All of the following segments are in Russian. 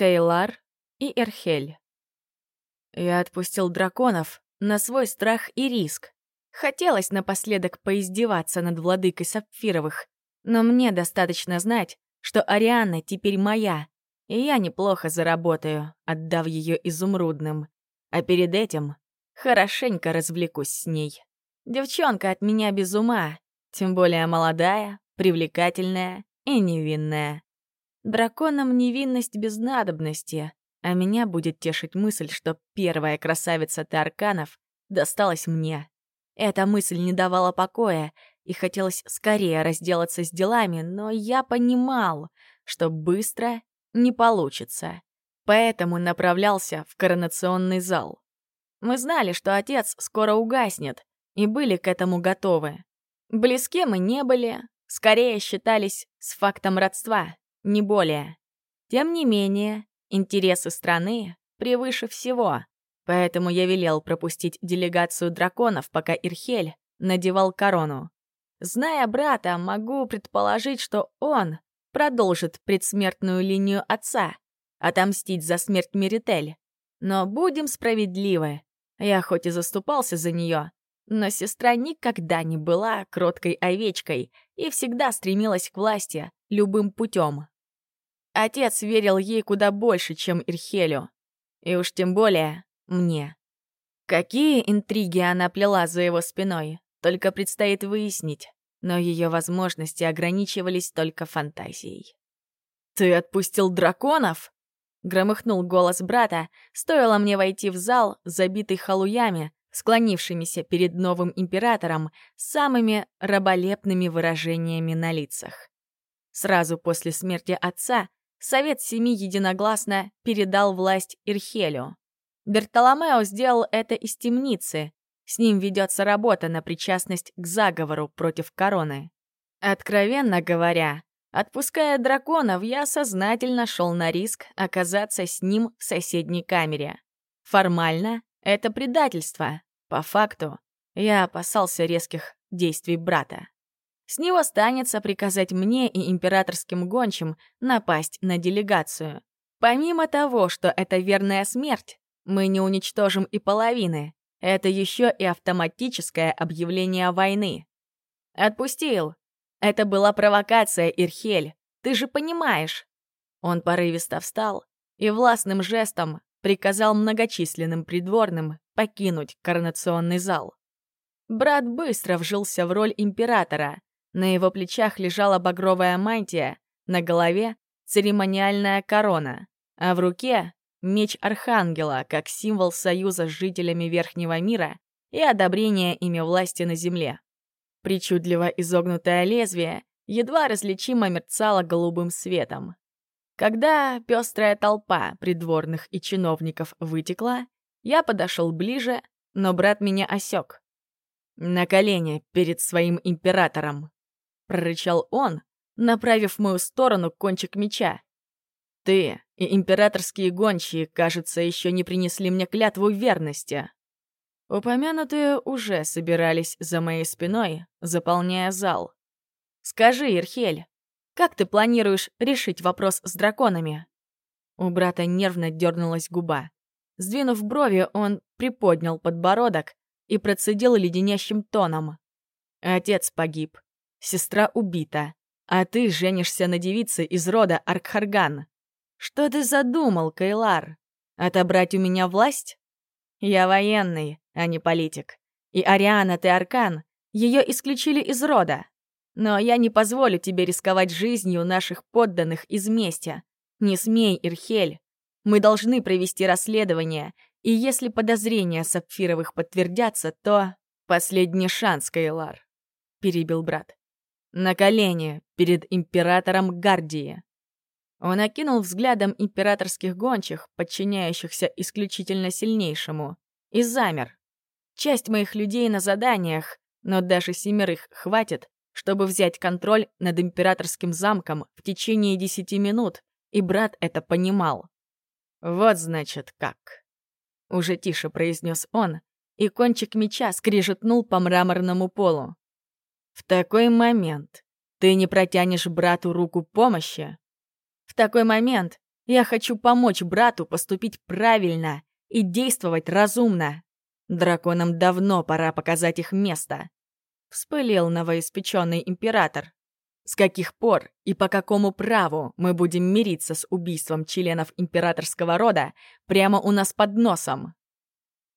Кейлар и Эрхель. Я отпустил драконов на свой страх и риск. Хотелось напоследок поиздеваться над владыкой Сапфировых, но мне достаточно знать, что Арианна теперь моя, и я неплохо заработаю, отдав ее изумрудным. А перед этим хорошенько развлекусь с ней. Девчонка от меня без ума, тем более молодая, привлекательная и невинная. Драконам невинность без надобности, а меня будет тешить мысль, что первая красавица Тарканов досталась мне. Эта мысль не давала покоя, и хотелось скорее разделаться с делами, но я понимал, что быстро не получится. Поэтому направлялся в коронационный зал. Мы знали, что отец скоро угаснет, и были к этому готовы. Близки мы не были, скорее считались с фактом родства, не более. Тем не менее, интересы страны превыше всего, поэтому я велел пропустить делегацию драконов, пока Ирхель надевал корону. Зная брата, могу предположить, что он продолжит предсмертную линию отца, отомстить за смерть Меритель. Но будем справедливы. Я хоть и заступался за нее, но сестра никогда не была кроткой овечкой и всегда стремилась к власти любым путем. Отец верил ей куда больше, чем Ирхелю. И уж тем более мне. Какие интриги она плела за его спиной, только предстоит выяснить, но ее возможности ограничивались только фантазией. «Ты отпустил драконов?» — громыхнул голос брата, стоило мне войти в зал, забитый халуями, склонившимися перед новым императором, самыми раболепными выражениями на лицах. Сразу после смерти отца Совет Семи единогласно передал власть Ирхелю. Бертоломео сделал это из темницы, с ним ведется работа на причастность к заговору против короны. Откровенно говоря, отпуская драконов, я сознательно шел на риск оказаться с ним в соседней камере. Формально это предательство. По факту я опасался резких действий брата. С него останется приказать мне и императорским гончим напасть на делегацию. Помимо того, что это верная смерть, мы не уничтожим и половины. Это еще и автоматическое объявление войны. Отпустил. Это была провокация, Ирхель. Ты же понимаешь. Он порывисто встал и властным жестом приказал многочисленным придворным покинуть коронационный зал. Брат быстро вжился в роль императора. На его плечах лежала багровая мантия, на голове — церемониальная корона, а в руке меч Архангела как символ союза с жителями Верхнего мира и одобрения ими власти на земле. Причудливо изогнутое лезвие едва различимо мерцало голубым светом. Когда пестрая толпа придворных и чиновников вытекла, я подошел ближе, но брат меня осек. «На колени перед своим императором!» — прорычал он, направив в мою сторону кончик меча. Ты и императорские гончие, кажется, еще не принесли мне клятву верности. Упомянутые уже собирались за моей спиной, заполняя зал. Скажи, Ирхель, как ты планируешь решить вопрос с драконами? У брата нервно дернулась губа. Сдвинув брови, он приподнял подбородок и процедил леденящим тоном. Отец погиб, сестра убита, а ты женишься на девице из рода Аркхарган. «Что ты задумал, Кайлар? Отобрать у меня власть? Я военный, а не политик. И Ариана Теаркан, ее исключили из рода. Но я не позволю тебе рисковать жизнью наших подданных из мести. Не смей, Ирхель. Мы должны провести расследование, и если подозрения Сапфировых подтвердятся, то... Последний шанс, Кайлар, — перебил брат. На колени перед императором Гардии. Он окинул взглядом императорских гончих, подчиняющихся исключительно сильнейшему, и замер. Часть моих людей на заданиях, но даже семерых хватит, чтобы взять контроль над императорским замком в течение десяти минут, и брат это понимал. «Вот значит как», — уже тише произнес он, и кончик меча скрижетнул по мраморному полу. «В такой момент ты не протянешь брату руку помощи, в такой момент Я хочу помочь брату поступить правильно и действовать разумно. Драконам давно пора показать их место. Вспылил новоиспеченный император. С каких пор и по какому праву мы будем мириться с убийством членов императорского рода прямо у нас под носом?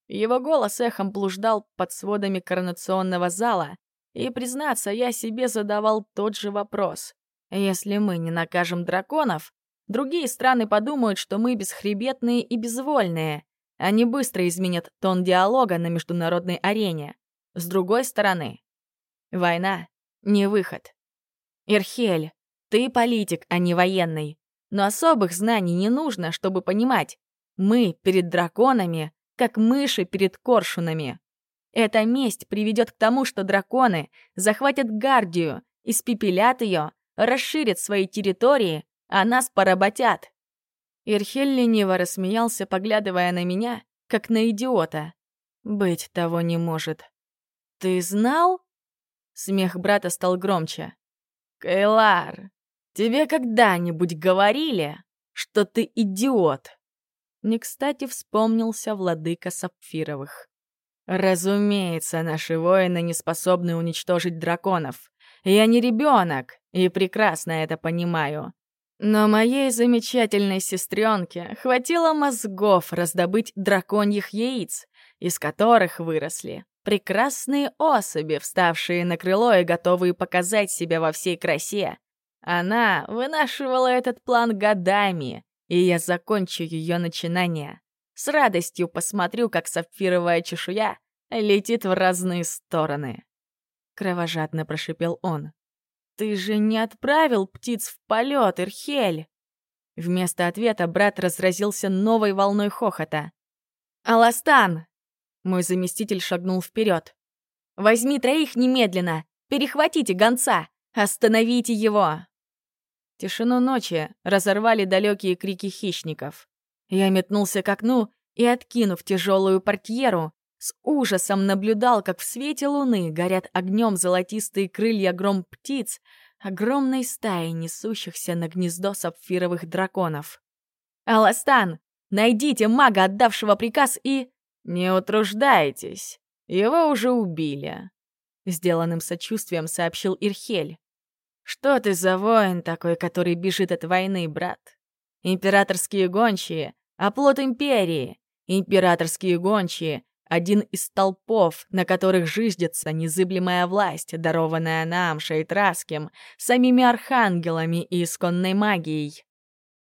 Его голос эхом блуждал под сводами коронационного зала, и, признаться, я себе задавал тот же вопрос. Если мы не накажем драконов, другие страны подумают, что мы бесхребетные и безвольные. Они быстро изменят тон диалога на международной арене. С другой стороны, война — не выход. Ирхель, ты политик, а не военный. Но особых знаний не нужно, чтобы понимать. Мы перед драконами, как мыши перед коршунами. Эта месть приведет к тому, что драконы захватят Гардию, испепелят ее, расширят свои территории, а нас поработят. Ирхель лениво рассмеялся, поглядывая на меня, как на идиота. Быть того не может. «Ты знал?» Смех брата стал громче. «Кайлар, тебе когда-нибудь говорили, что ты идиот?» Не кстати вспомнился владыка Сапфировых. «Разумеется, наши воины не способны уничтожить драконов. Я не ребенок и прекрасно это понимаю. Но моей замечательной сестренке хватило мозгов раздобыть драконьих яиц, из которых выросли Прекрасные особи, вставшие на крыло и готовые показать себя во всей красе. Она вынашивала этот план годами, и я закончу ее начинание. С радостью посмотрю, как сапфировая чешуя летит в разные стороны. Кровожадно прошипел он. «Ты же не отправил птиц в полет, Ирхель!» Вместо ответа брат разразился новой волной хохота. «Аластан, мой заместитель шагнул вперед. «Возьми троих немедленно! Перехватите гонца! Остановите его!» Тишину ночи разорвали далекие крики хищников. Я метнулся к окну и, откинув тяжелую портьеру, с ужасом наблюдал, как в свете луны горят огнем золотистые крылья гром птиц, огромной стаи несущихся на гнездо сапфировых драконов. «Аластан, найдите мага, отдавшего приказ, и...» «Не утруждайтесь, его уже убили», — сделанным сочувствием сообщил Ирхель. «Что ты за воин такой, который бежит от войны, брат? Императорские гончие — оплот империи. Императорские гончие — один из толпов, на которых жиждется незыблемая власть, дарованная нам, Шейтраским, самими архангелами и исконной магией».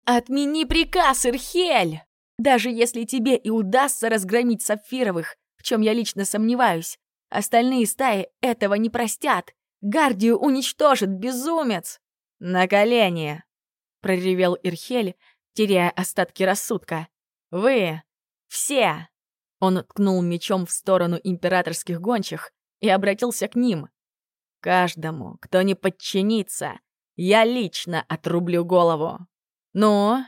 «Отмени приказ, Ирхель!» Даже если тебе и удастся разгромить сапфировых, в чем я лично сомневаюсь, остальные стаи этого не простят. Гардию уничтожит безумец. На колени, проревел Ирхель, теряя остатки рассудка. Вы все. Он ткнул мечом в сторону императорских гончих и обратился к ним. Каждому, кто не подчинится, я лично отрублю голову. Ну,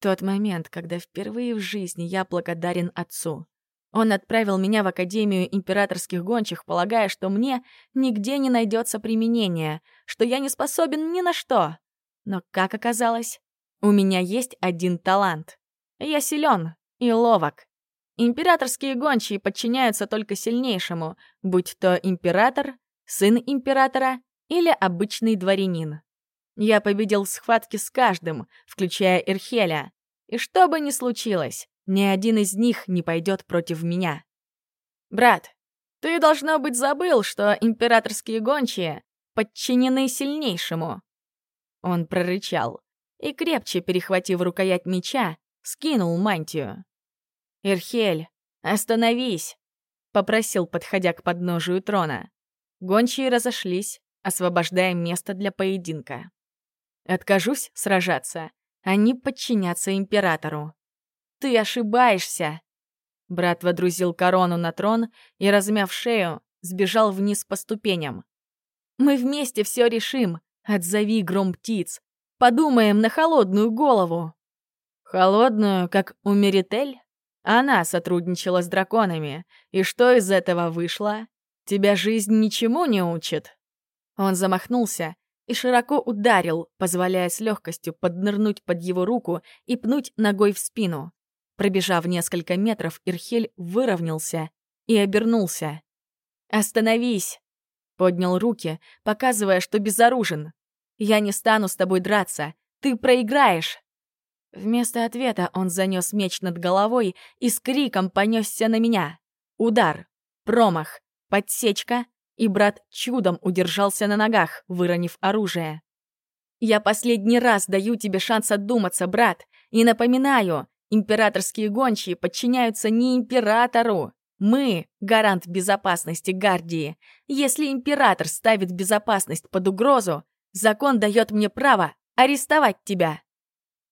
тот момент, когда впервые в жизни я благодарен отцу. Он отправил меня в Академию императорских гончих, полагая, что мне нигде не найдется применения, что я не способен ни на что. Но, как оказалось, у меня есть один талант. Я силен и ловок. Императорские гончие подчиняются только сильнейшему, будь то император, сын императора или обычный дворянин. Я победил в схватке с каждым, включая Ирхеля. И что бы ни случилось, ни один из них не пойдет против меня. Брат, ты, должно быть, забыл, что императорские гончие подчинены сильнейшему. Он прорычал и, крепче перехватив рукоять меча, скинул мантию. «Ирхель, остановись!» — попросил, подходя к подножию трона. Гончие разошлись, освобождая место для поединка. Откажусь сражаться. Они подчинятся императору. Ты ошибаешься. Брат водрузил корону на трон и, размяв шею, сбежал вниз по ступеням. Мы вместе все решим. Отзови гром птиц. Подумаем на холодную голову. Холодную, как у Меритель? Она сотрудничала с драконами. И что из этого вышло? Тебя жизнь ничему не учит. Он замахнулся и широко ударил, позволяя с легкостью поднырнуть под его руку и пнуть ногой в спину. Пробежав несколько метров, Ирхель выровнялся и обернулся. «Остановись!» — поднял руки, показывая, что безоружен. «Я не стану с тобой драться. Ты проиграешь!» Вместо ответа он занес меч над головой и с криком понесся на меня. Удар, промах, подсечка, и брат чудом удержался на ногах, выронив оружие. «Я последний раз даю тебе шанс отдуматься, брат, и напоминаю, императорские гончие подчиняются не императору. Мы — гарант безопасности Гардии. Если император ставит безопасность под угрозу, закон дает мне право арестовать тебя».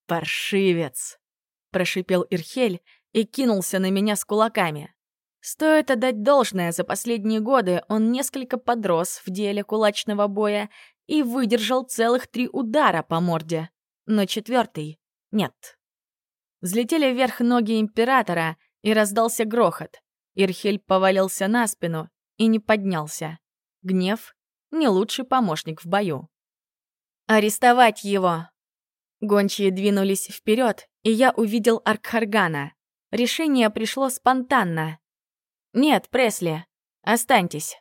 «Паршивец!» — прошипел Ирхель и кинулся на меня с кулаками. Стоит отдать должное, за последние годы он несколько подрос в деле кулачного боя и выдержал целых три удара по морде. Но четвертый — нет. Взлетели вверх ноги императора, и раздался грохот. Ирхель повалился на спину и не поднялся. Гнев — не лучший помощник в бою. «Арестовать его!» Гончие двинулись вперед, и я увидел Аркхаргана. Решение пришло спонтанно. «Нет, Пресли, останьтесь».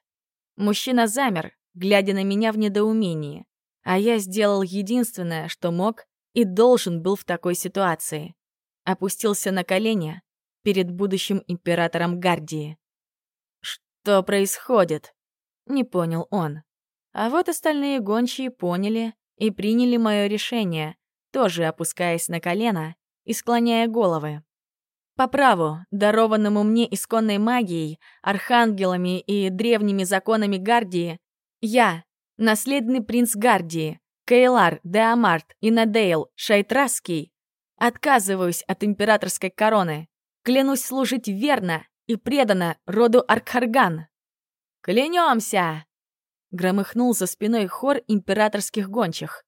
Мужчина замер, глядя на меня в недоумении. А я сделал единственное, что мог и должен был в такой ситуации. Опустился на колени перед будущим императором Гардии. «Что происходит?» — не понял он. А вот остальные гончие поняли и приняли мое решение, тоже опускаясь на колено и склоняя головы. По праву, дарованному мне исконной магией, архангелами и древними законами Гардии, я, наследный принц Гардии, Кейлар, Деамарт и Надейл Шайтраский, отказываюсь от императорской короны, клянусь служить верно и преданно роду Аркхарган. «Клянемся!» — громыхнул за спиной хор императорских гончих.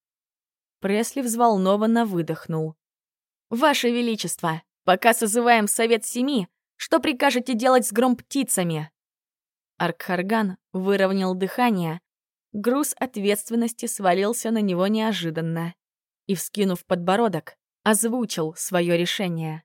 Пресли взволнованно выдохнул. «Ваше Величество, пока созываем Совет Семи, что прикажете делать с гром-птицами?» Аркхарган выровнял дыхание, груз ответственности свалился на него неожиданно и, вскинув подбородок, озвучил свое решение.